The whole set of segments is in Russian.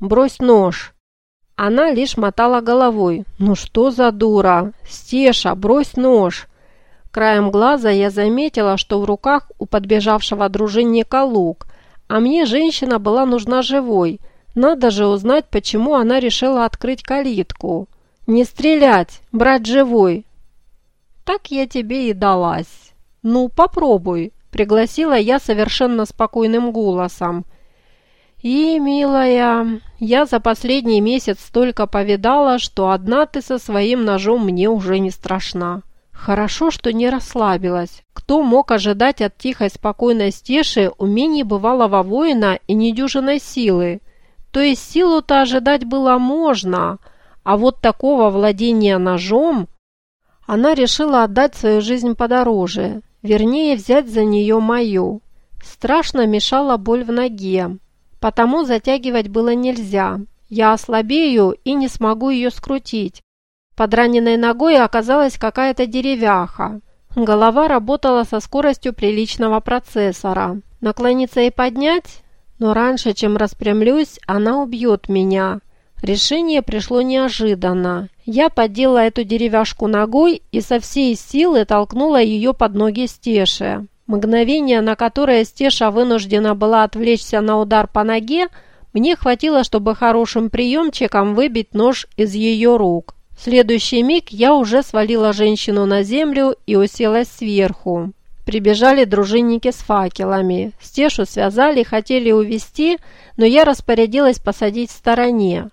брось нож!» Она лишь мотала головой. «Ну что за дура? Стеша, брось нож!» Краем глаза я заметила, что в руках у подбежавшего дружинника лук, а мне женщина была нужна живой. Надо же узнать, почему она решила открыть калитку. «Не стрелять, брать живой!» «Так я тебе и далась. Ну, попробуй!» – пригласила я совершенно спокойным голосом. «И, милая, я за последний месяц столько повидала, что одна ты со своим ножом мне уже не страшна». Хорошо, что не расслабилась. Кто мог ожидать от тихой спокойной стеши умений бывалого воина и недюжиной силы? То есть силу-то ожидать было можно, а вот такого владения ножом... Она решила отдать свою жизнь подороже, вернее взять за нее мою. Страшно мешала боль в ноге, потому затягивать было нельзя. Я ослабею и не смогу ее скрутить, под раненой ногой оказалась какая-то деревяха. Голова работала со скоростью приличного процессора. Наклониться и поднять? Но раньше, чем распрямлюсь, она убьет меня. Решение пришло неожиданно. Я поддела эту деревяшку ногой и со всей силы толкнула ее под ноги Стеши. Мгновение, на которое Стеша вынуждена была отвлечься на удар по ноге, мне хватило, чтобы хорошим приемчиком выбить нож из ее рук. В следующий миг я уже свалила женщину на землю и уселась сверху. Прибежали дружинники с факелами. Стешу связали, хотели увести, но я распорядилась посадить в стороне.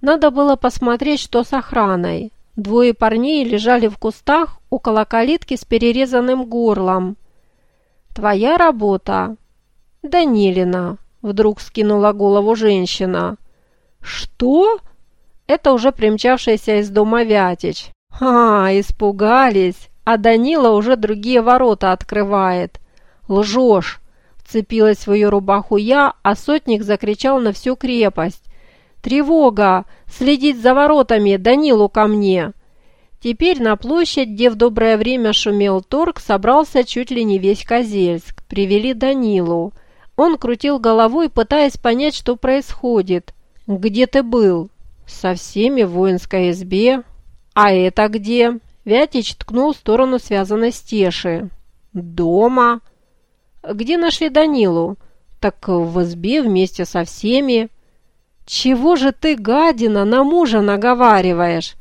Надо было посмотреть, что с охраной. Двое парней лежали в кустах около калитки с перерезанным горлом. «Твоя работа?» «Данилина», — вдруг скинула голову женщина. «Что?» Это уже примчавшийся из дома Вятич. «А, испугались! А Данила уже другие ворота открывает!» «Лжешь!» Вцепилась в свою рубаху я, а сотник закричал на всю крепость. «Тревога! Следить за воротами! Данилу ко мне!» Теперь на площадь, где в доброе время шумел торг, собрался чуть ли не весь Козельск. Привели Данилу. Он крутил головой, пытаясь понять, что происходит. «Где ты был?» «Со всеми в воинской избе. А это где?» Вятич ткнул в сторону связанной стеши. «Дома». «Где нашли Данилу?» «Так в избе вместе со всеми». «Чего же ты, гадина, на мужа наговариваешь?»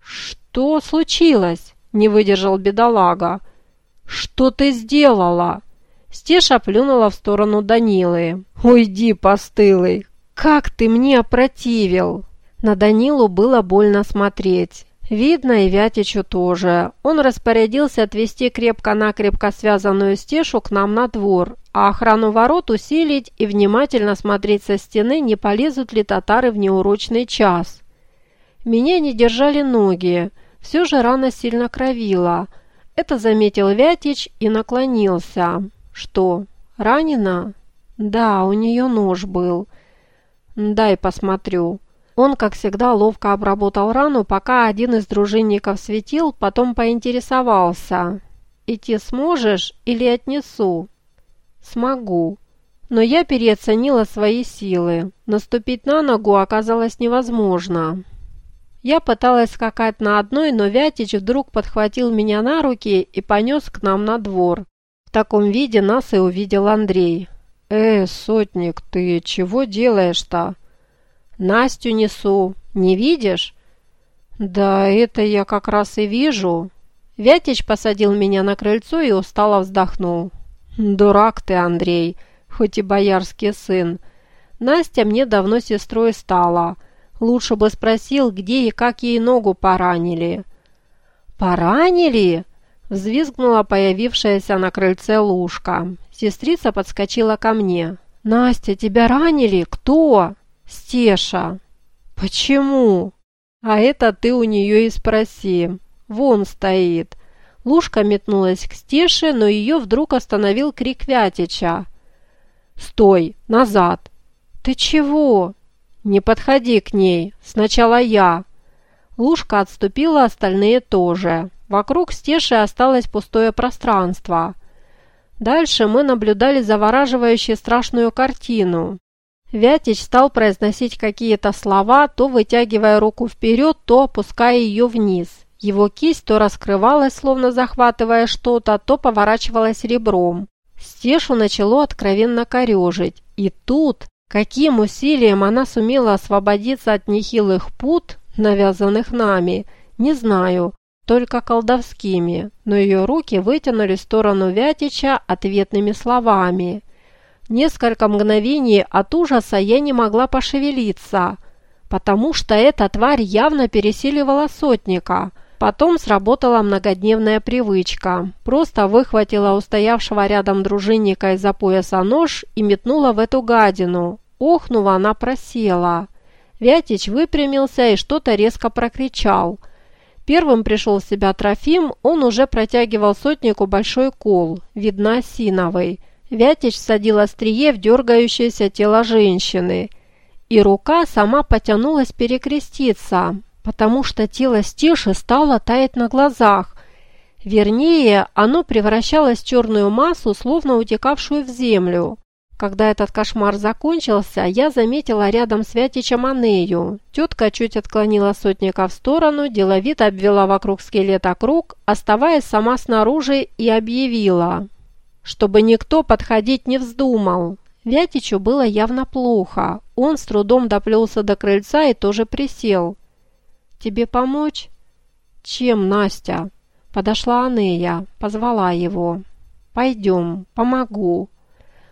«Что случилось?» – не выдержал бедолага. «Что ты сделала?» Стеша плюнула в сторону Данилы. «Уйди, постылый! Как ты мне опротивил!» На Данилу было больно смотреть. Видно, и Вятичу тоже. Он распорядился отвести крепко-накрепко связанную стешу к нам на двор, а охрану ворот усилить и внимательно смотреть со стены, не полезут ли татары в неурочный час. Меня не держали ноги, все же рана сильно кровила. Это заметил Вятич и наклонился. Что, ранена? Да, у нее нож был. Дай посмотрю. Он, как всегда, ловко обработал рану, пока один из дружинников светил, потом поинтересовался. «Идти сможешь или отнесу?» «Смогу». Но я переоценила свои силы. Наступить на ногу оказалось невозможно. Я пыталась скакать на одной, но Вятич вдруг подхватил меня на руки и понес к нам на двор. В таком виде нас и увидел Андрей. «Э, сотник, ты чего делаешь-то?» Настю несу. Не видишь?» «Да это я как раз и вижу». Вятич посадил меня на крыльцо и устало вздохнул. «Дурак ты, Андрей, хоть и боярский сын. Настя мне давно сестрой стала. Лучше бы спросил, где и как ей ногу поранили». «Поранили?» – взвизгнула появившаяся на крыльце лужка. Сестрица подскочила ко мне. «Настя, тебя ранили? Кто?» «Стеша». «Почему?» «А это ты у нее и спроси. Вон стоит». Лушка метнулась к Стеше, но ее вдруг остановил крик Вятича. «Стой! Назад!» «Ты чего?» «Не подходи к ней. Сначала я». Лушка отступила, остальные тоже. Вокруг Стеши осталось пустое пространство. Дальше мы наблюдали завораживающую страшную картину. Вятич стал произносить какие-то слова, то вытягивая руку вперед, то опуская ее вниз. Его кисть то раскрывалась, словно захватывая что-то, то поворачивалась ребром. Стешу начало откровенно корежить. И тут, каким усилием она сумела освободиться от нехилых пут, навязанных нами, не знаю, только колдовскими, но ее руки вытянули в сторону Вятича ответными словами – Несколько мгновений от ужаса я не могла пошевелиться, потому что эта тварь явно пересиливала сотника. Потом сработала многодневная привычка. Просто выхватила у стоявшего рядом дружинника из-за пояса нож и метнула в эту гадину. Охнула, она просела. Вятич выпрямился и что-то резко прокричал. Первым пришел в себя Трофим, он уже протягивал сотнику большой кол, видно осиновый. Вятич садил острие в дергающееся тело женщины, и рука сама потянулась перекреститься, потому что тело Стиши стало таять на глазах. Вернее, оно превращалось в черную массу, словно утекавшую в землю. Когда этот кошмар закончился, я заметила рядом с Вятичем Анею. Тетка чуть отклонила сотника в сторону, деловито обвела вокруг скелета круг, оставаясь сама снаружи, и объявила чтобы никто подходить не вздумал. Вятичу было явно плохо. Он с трудом доплелся до крыльца и тоже присел. «Тебе помочь?» «Чем, Настя?» Подошла Анея, позвала его. «Пойдем, помогу».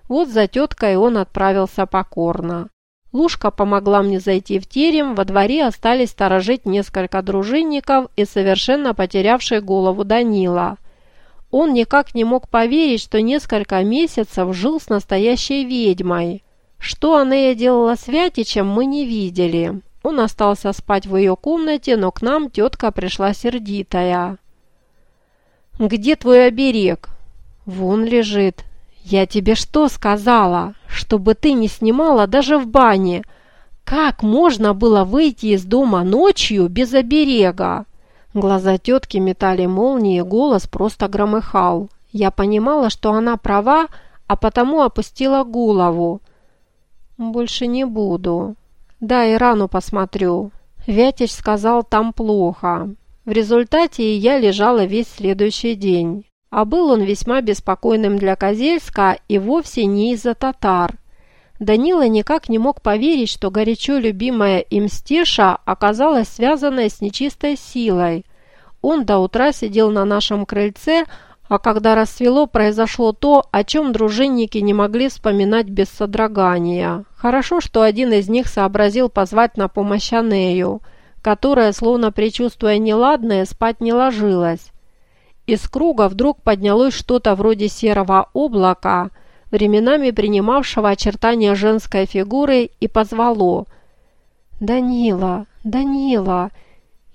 Вот за теткой он отправился покорно. Лушка помогла мне зайти в терем, во дворе остались сторожить несколько дружинников и совершенно потерявший голову Данила – он никак не мог поверить, что несколько месяцев жил с настоящей ведьмой. Что Анея делала с Вятичем, мы не видели. Он остался спать в ее комнате, но к нам тетка пришла сердитая. «Где твой оберег?» «Вон лежит». «Я тебе что сказала? Чтобы ты не снимала даже в бане. Как можно было выйти из дома ночью без оберега?» Глаза тетки метали молнии, голос просто громыхал. Я понимала, что она права, а потому опустила голову. «Больше не буду. Да, и рану посмотрю». Вятич сказал, там плохо. В результате я лежала весь следующий день. А был он весьма беспокойным для Козельска и вовсе не из-за татар. Данила никак не мог поверить, что горячо любимая им Стеша оказалась связанной с нечистой силой. Он до утра сидел на нашем крыльце, а когда рассвело, произошло то, о чем дружинники не могли вспоминать без содрогания. Хорошо, что один из них сообразил позвать на помощь Анею, которая, словно предчувствуя неладное, спать не ложилась. Из круга вдруг поднялось что-то вроде серого облака – временами принимавшего очертания женской фигуры, и позвало «Данила, Данила,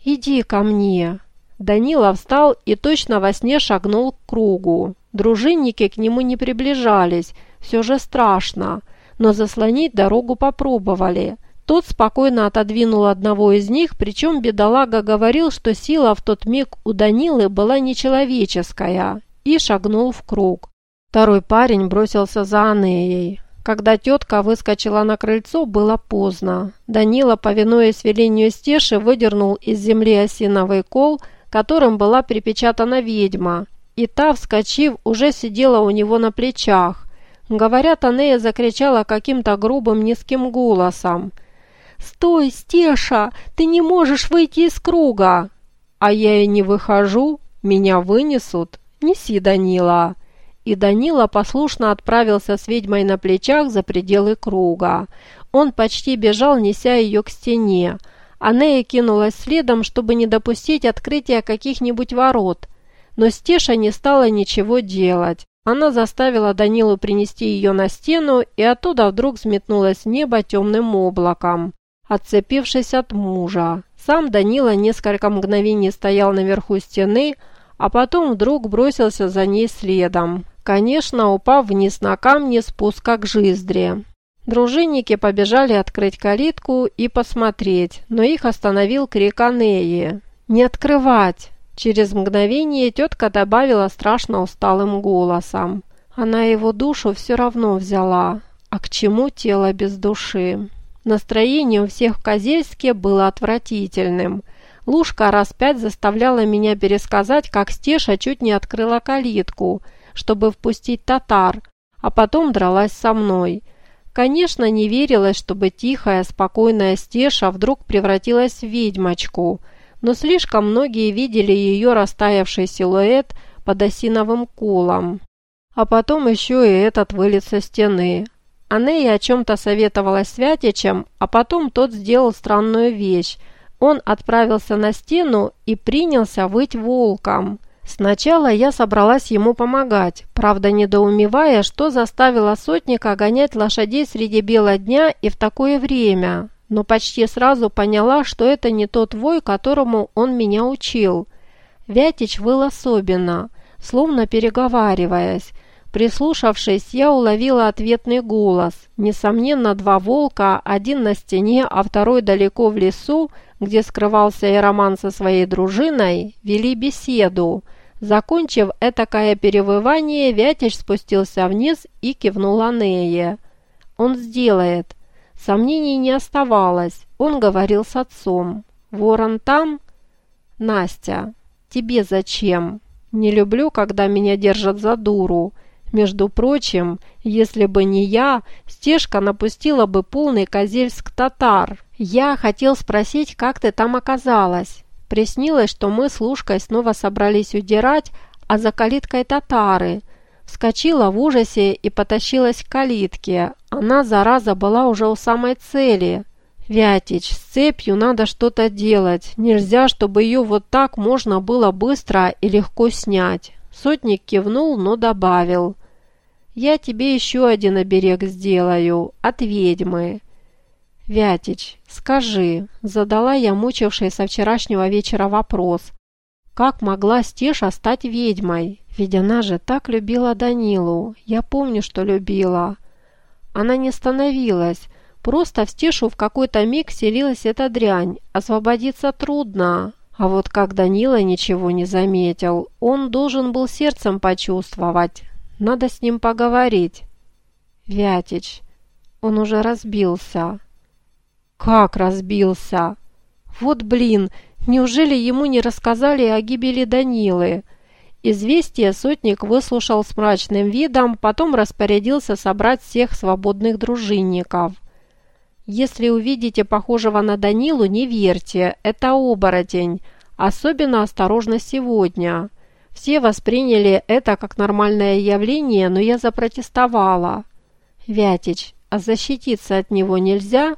иди ко мне!» Данила встал и точно во сне шагнул к кругу. Дружинники к нему не приближались, все же страшно, но заслонить дорогу попробовали. Тот спокойно отодвинул одного из них, причем бедолага говорил, что сила в тот миг у Данилы была нечеловеческая, и шагнул в круг. Второй парень бросился за Анеей. Когда тетка выскочила на крыльцо, было поздно. Данила, повинуясь велению Стеши, выдернул из земли осиновый кол, которым была припечатана ведьма, и та, вскочив, уже сидела у него на плечах. Говорят, Анея закричала каким-то грубым низким голосом. «Стой, Стеша! Ты не можешь выйти из круга!» «А я и не выхожу, меня вынесут. Неси, Данила!» и Данила послушно отправился с ведьмой на плечах за пределы круга. Он почти бежал, неся ее к стене. Анея кинулась следом, чтобы не допустить открытия каких-нибудь ворот. Но Стеша не стала ничего делать. Она заставила Данилу принести ее на стену, и оттуда вдруг взметнулось небо темным облаком, отцепившись от мужа. Сам Данила несколько мгновений стоял наверху стены, а потом вдруг бросился за ней следом конечно, упав вниз на камни спуска к жиздре. Дружинники побежали открыть калитку и посмотреть, но их остановил крик Анеи. «Не открывать!» Через мгновение тетка добавила страшно усталым голосом. Она его душу все равно взяла. А к чему тело без души? Настроение у всех в Козельске было отвратительным. Лушка раз пять заставляла меня пересказать, как Стеша чуть не открыла калитку, чтобы впустить татар, а потом дралась со мной. Конечно, не верилось, чтобы тихая, спокойная Стеша вдруг превратилась в ведьмочку, но слишком многие видели ее растаявший силуэт под осиновым кулом. А потом еще и этот вылет со стены, Анея о чем-то советовалась с Вятичем, а потом тот сделал странную вещь. Он отправился на стену и принялся выть волком. Сначала я собралась ему помогать, правда недоумевая, что заставило сотника гонять лошадей среди бела дня и в такое время. Но почти сразу поняла, что это не тот вой, которому он меня учил. Вятич выл особенно, словно переговариваясь. Прислушавшись, я уловила ответный голос. Несомненно, два волка, один на стене, а второй далеко в лесу, где скрывался Иероман со своей дружиной, вели беседу. Закончив этакое перевывание, Вятич спустился вниз и кивнул Анее. «Он сделает». Сомнений не оставалось. Он говорил с отцом. «Ворон там?» «Настя, тебе зачем?» «Не люблю, когда меня держат за дуру». Между прочим, если бы не я, стежка напустила бы полный козельск татар. Я хотел спросить, как ты там оказалась. Приснилось, что мы с Лушкой снова собрались удирать, а за калиткой татары. Вскочила в ужасе и потащилась к калитке. Она, зараза, была уже у самой цели. «Вятич, с цепью надо что-то делать. Нельзя, чтобы ее вот так можно было быстро и легко снять». Сотник кивнул, но добавил. «Я тебе еще один оберег сделаю, от ведьмы». «Вятич, скажи», — задала я мучивший со вчерашнего вечера вопрос. «Как могла Стеша стать ведьмой? Ведь она же так любила Данилу. Я помню, что любила». Она не становилась. Просто в Стешу в какой-то миг селилась эта дрянь. Освободиться трудно. А вот как Данила ничего не заметил, он должен был сердцем почувствовать. Надо с ним поговорить. Вятич, он уже разбился. Как разбился? Вот блин, неужели ему не рассказали о гибели Данилы? Известие сотник выслушал с мрачным видом, потом распорядился собрать всех свободных дружинников – если увидите похожего на Данилу, не верьте, это оборотень. Особенно осторожно сегодня. Все восприняли это как нормальное явление, но я запротестовала. Вятич, а защититься от него нельзя?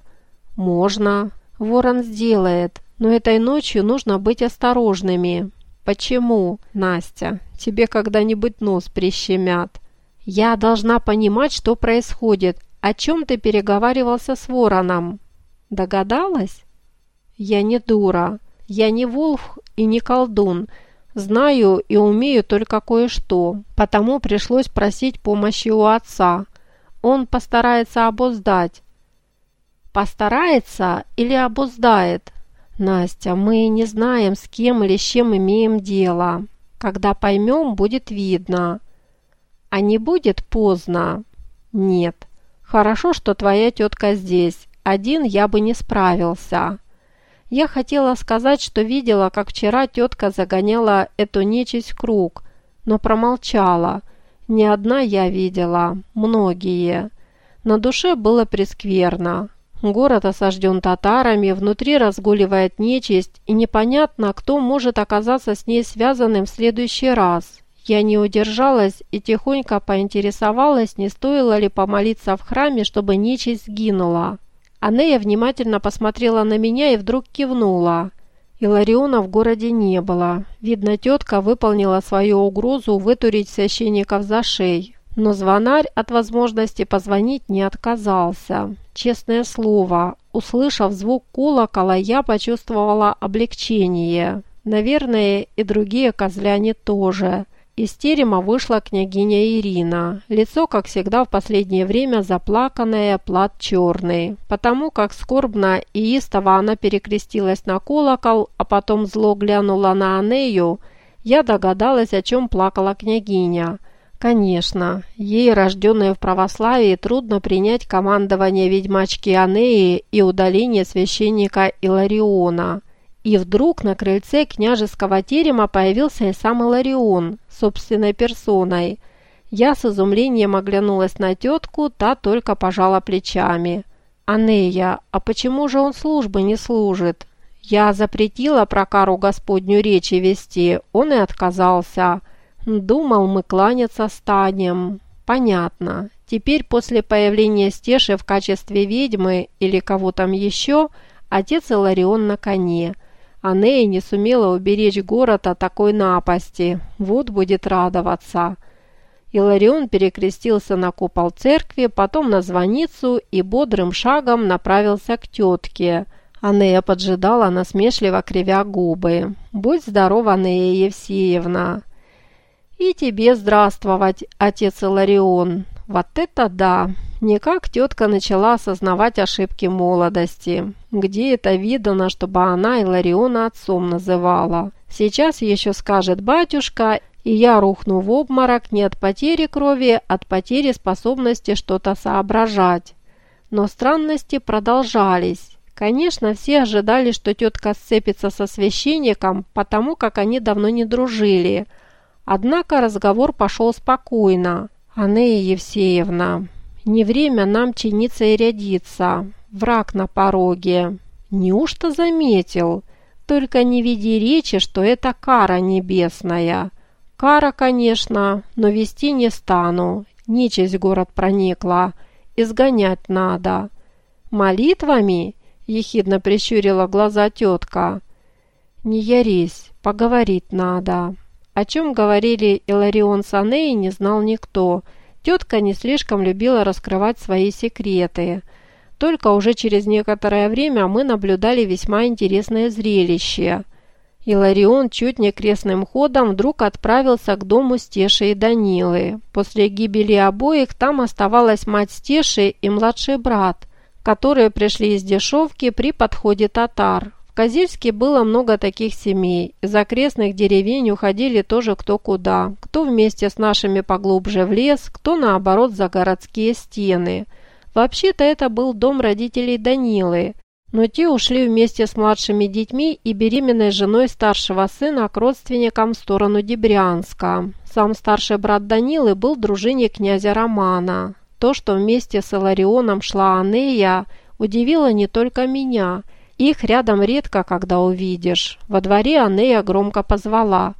Можно. Ворон сделает, но этой ночью нужно быть осторожными. Почему, Настя? Тебе когда-нибудь нос прищемят? Я должна понимать, что происходит, о чем ты переговаривался с вороном? Догадалась? Я не дура. Я не волк и не колдун. Знаю и умею только кое-что, потому пришлось просить помощи у отца. Он постарается обуздать. Постарается или обуздает? Настя, мы не знаем, с кем или с чем имеем дело. Когда поймем, будет видно. А не будет поздно? Нет. Хорошо, что твоя тетка здесь. Один я бы не справился. Я хотела сказать, что видела, как вчера тетка загоняла эту нечисть в круг, но промолчала. Не одна я видела, многие. На душе было прескверно. Город осажден татарами, внутри разгуливает нечисть, и непонятно, кто может оказаться с ней связанным в следующий раз. Я не удержалась и тихонько поинтересовалась, не стоило ли помолиться в храме, чтобы нечисть сгинула. Анея внимательно посмотрела на меня и вдруг кивнула. Илариона в городе не было. Видно, тетка выполнила свою угрозу вытурить священников за шеи. Но звонарь от возможности позвонить не отказался. Честное слово, услышав звук колокола, я почувствовала облегчение. Наверное, и другие козляне тоже – из терема вышла княгиня Ирина. Лицо, как всегда в последнее время, заплаканное, плат черный. Потому как скорбно и истово она перекрестилась на колокол, а потом зло глянула на Анею, я догадалась, о чем плакала княгиня. Конечно, ей, рожденной в православии, трудно принять командование ведьмачки Анеи и удаление священника Илариона. И вдруг на крыльце княжеского терема появился и сам Иларион, собственной персоной. Я с изумлением оглянулась на тетку, та только пожала плечами. «Анея, а почему же он службы не служит? Я запретила про кару Господню речи вести, он и отказался». Думал, мы кланяться станем. Понятно. Теперь после появления Стеши в качестве ведьмы или кого там еще, отец Иларион на коне. А Нея не сумела уберечь город от такой напасти. Вот будет радоваться. Иларион перекрестился на купол церкви, потом на звоницу и бодрым шагом направился к тетке. Анея поджидала, насмешливо кривя губы. «Будь здорова, Анея Евсеевна!» «И тебе здравствовать, отец Иларион! Вот это да!» Никак тетка начала осознавать ошибки молодости. Где это видано, чтобы она Илариона отцом называла? Сейчас еще скажет батюшка, и я рухну в обморок не от потери крови, а от потери способности что-то соображать. Но странности продолжались. Конечно, все ожидали, что тетка сцепится со священником, потому как они давно не дружили – Однако разговор пошел спокойно. «Анея Евсеевна, не время нам чиниться и рядиться. Враг на пороге. Неужто заметил? Только не веди речи, что это кара небесная. Кара, конечно, но вести не стану. Нечисть город проникла. Изгонять надо. Молитвами?» – ехидно прищурила глаза тетка. «Не ярись, поговорить надо». О чем говорили Иларион с Анеей, не знал никто. Тетка не слишком любила раскрывать свои секреты. Только уже через некоторое время мы наблюдали весьма интересное зрелище. Иларион чуть не крестным ходом вдруг отправился к дому Стеши и Данилы. После гибели обоих там оставалась мать Стеши и младший брат, которые пришли из дешевки при подходе татар. Козельске было много таких семей. Из окрестных деревень уходили тоже кто куда. Кто вместе с нашими поглубже в лес, кто наоборот за городские стены. Вообще-то это был дом родителей Данилы. Но те ушли вместе с младшими детьми и беременной женой старшего сына к родственникам в сторону Дебрянска. Сам старший брат Данилы был дружинник князя Романа. То, что вместе с Иларионом шла Анея, удивило не только меня – их рядом редко когда увидишь. Во дворе Анея громко позвала.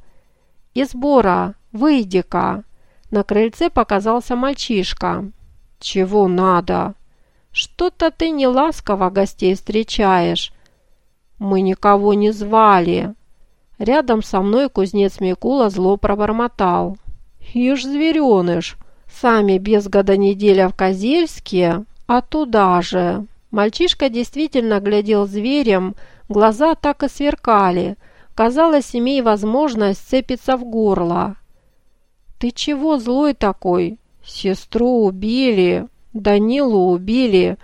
«Избора, выйди-ка!» На крыльце показался мальчишка. «Чего надо?» «Что-то ты не ласково гостей встречаешь». «Мы никого не звали». Рядом со мной кузнец Микула зло пробормотал. «Ишь, звереныш, сами без года неделя в Козельске, а туда же». Мальчишка действительно глядел зверем, глаза так и сверкали. Казалось, имей возможность сцепиться в горло. «Ты чего злой такой? Сестру убили, Данилу убили.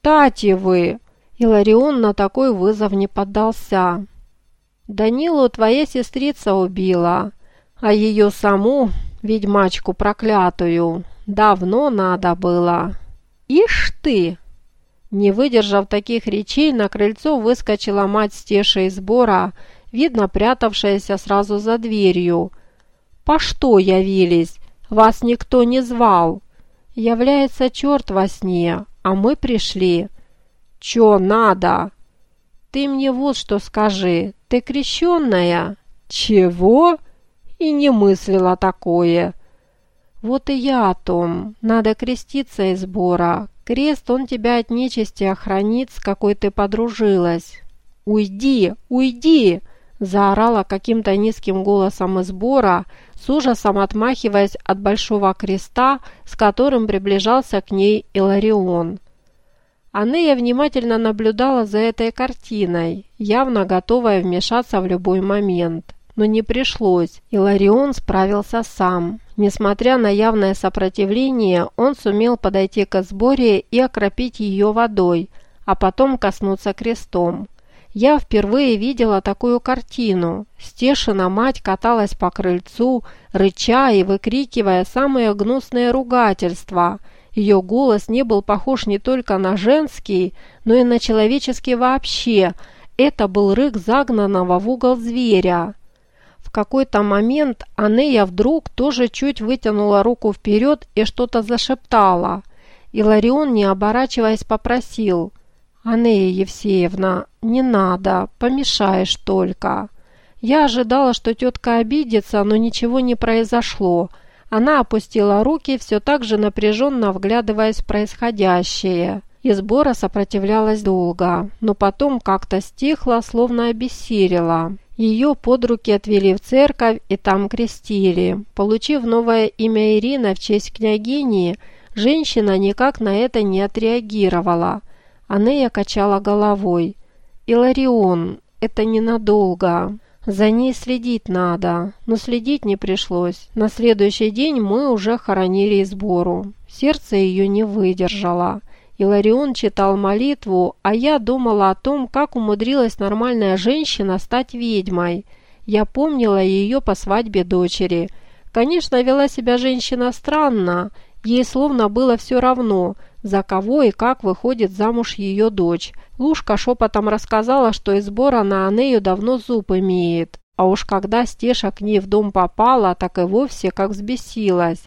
Тати вы!» Иларион на такой вызов не поддался. «Данилу твоя сестрица убила, а ее саму, ведьмачку проклятую, давно надо было. Ишь ты!» Не выдержав таких речей, на крыльцо выскочила мать Стеша из сбора, видно прятавшаяся сразу за дверью. «По что явились? Вас никто не звал. Является черт во сне, а мы пришли. Чё надо? Ты мне вот что скажи, ты крещенная?» «Чего?» И не мыслила такое. «Вот и я о том. Надо креститься из сбора. Крест он тебя от нечисти охранит, с какой ты подружилась. «Уйди! Уйди!» заорала каким-то низким голосом из сбора, с ужасом отмахиваясь от большого креста, с которым приближался к ней Иларион. Анея внимательно наблюдала за этой картиной, явно готовая вмешаться в любой момент но не пришлось, и Ларион справился сам. Несмотря на явное сопротивление, он сумел подойти к сборе и окропить ее водой, а потом коснуться крестом. Я впервые видела такую картину. Стешина мать каталась по крыльцу, рыча и выкрикивая самые гнусные ругательства. Ее голос не был похож не только на женский, но и на человеческий вообще. Это был рык загнанного в угол зверя. В какой-то момент Анея вдруг тоже чуть вытянула руку вперед и что-то зашептала. Иларион, не оборачиваясь, попросил – «Анея Евсеевна, не надо, помешаешь только». Я ожидала, что тетка обидится, но ничего не произошло. Она опустила руки, все так же напряженно вглядываясь в происходящее. И сбора сопротивлялась долго, но потом как-то стихла, словно обессилила. Ее под руки отвели в церковь и там крестили. Получив новое имя Ирина в честь княгини, женщина никак на это не отреагировала. Анея качала головой. «Иларион, это ненадолго. За ней следить надо». Но следить не пришлось. На следующий день мы уже хоронили сбору. Сердце ее не выдержало. Иларион читал молитву, а я думала о том, как умудрилась нормальная женщина стать ведьмой. Я помнила ее по свадьбе дочери. Конечно, вела себя женщина странно. Ей словно было все равно – за кого и как выходит замуж ее дочь. Лушка шепотом рассказала, что из сбора на Анею давно зуб имеет. А уж когда Стеша к ней в дом попала, так и вовсе как взбесилась.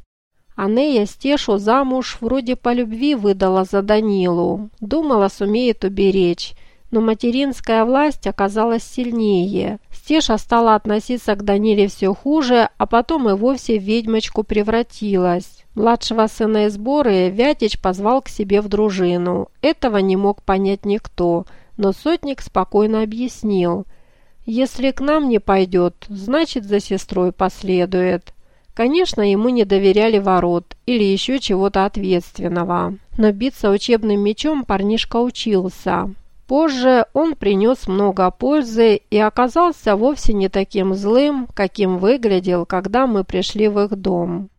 Анея Стешу замуж вроде по любви выдала за Данилу. Думала, сумеет уберечь. Но материнская власть оказалась сильнее. Стеша стала относиться к Даниле все хуже, а потом и вовсе в ведьмочку превратилась. Младшего сына Изборы Вятич позвал к себе в дружину. Этого не мог понять никто, но сотник спокойно объяснил. «Если к нам не пойдет, значит, за сестрой последует». Конечно, ему не доверяли ворот или еще чего-то ответственного. Но биться учебным мечом парнишка учился. Позже он принес много пользы и оказался вовсе не таким злым, каким выглядел, когда мы пришли в их дом.